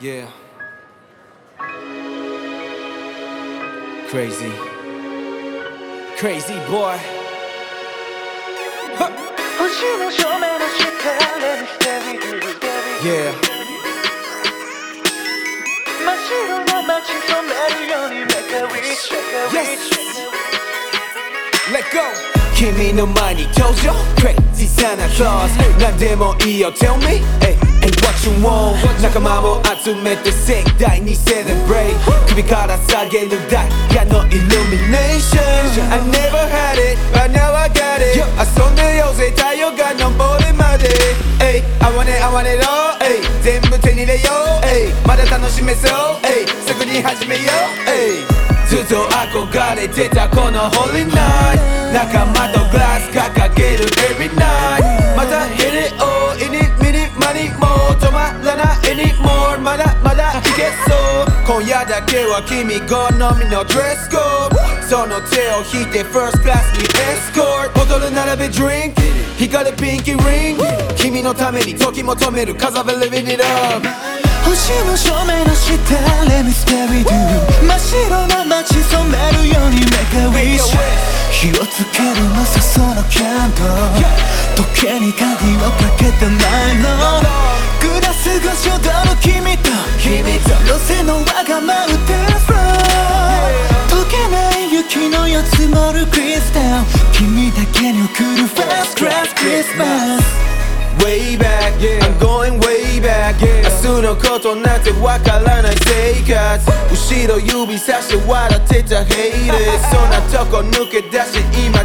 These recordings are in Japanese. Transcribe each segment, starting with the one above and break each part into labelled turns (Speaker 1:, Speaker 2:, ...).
Speaker 1: Yeah. Crazy. Crazy boy. Huh.
Speaker 2: 星の正面の下 Let me stay with you
Speaker 1: Yeah.
Speaker 2: 真っ白な街染めるように Make a wish Make a wish
Speaker 1: Let go 君の前に登場 Crazy Santa Claus 何でもいいよ Tell me Hey, hey what you want 仲間を集めて盛大にセレブレイ首から下げるだけのイルミネーション I never had it, but now I got it. 遊んでようぜ太陽が昇るまで。I want it, I want 全部手に入れよう。まだ楽しめそう。すぐに始めよう。ずっと憧れてたこのホーリーナイト。仲間とグラス掲げる Every night また Hit it all in 今夜だけは君好みの Dress code その手を引いて First class に Escort ボトル並べ Drink 光るピンキーリング君のために時求める。Cause I've been living it up
Speaker 2: 星の正面の下 Let me stay with you 真っ白な街染めるように Make a wish 火をつけるのさそのキャンドル。時計に鍵をかけてないのグラス越し踊る君と
Speaker 1: 君と
Speaker 2: ロセのわがまうデンスロー溶けない雪のよ積もるクリスタル。君だけに送る First class Christmas
Speaker 1: Way back, I'm going way back 明日のことなんてわからない生活後ろ指さして笑ってた h a t e r そんなとこ抜け出し今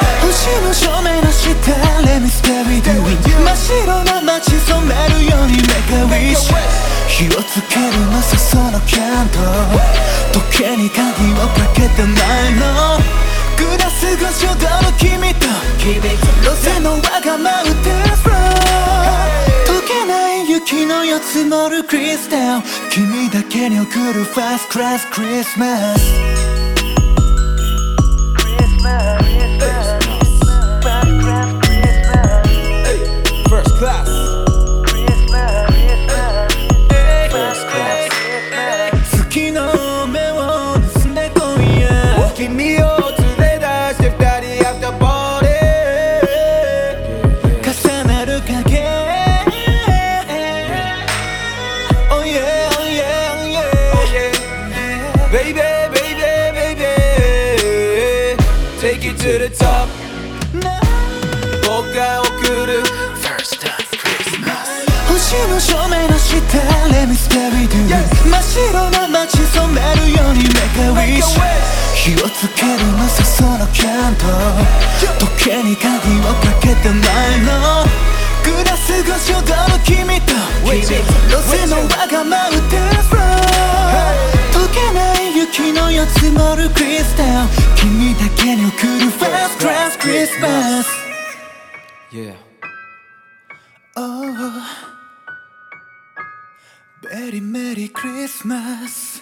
Speaker 2: 星の正面の下 Let me stay with you 真っ白な街染めるように Make a wish 火をつけるのさそのキャンドル時計に鍵をかけてないの。グラス越し踊る君とロセのわがまうデンスロー溶けない雪のよ積もるクリスタル君だけに送る First class Christmas
Speaker 1: First Take it to the top 僕が送る。First Christmas
Speaker 2: 星の正面の下 Let me stay with you 真っ白な街染めるように Make a wish 火をつけるのさそのキャンド。ル時計に鍵をかけてないの。グラス越し踊る君と。ロセのわがまうデンスロー。溶けない雪のよ積もるだけに送る First class Christmas
Speaker 1: Yeah
Speaker 2: Oh Very Merry Christmas